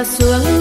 vào xuống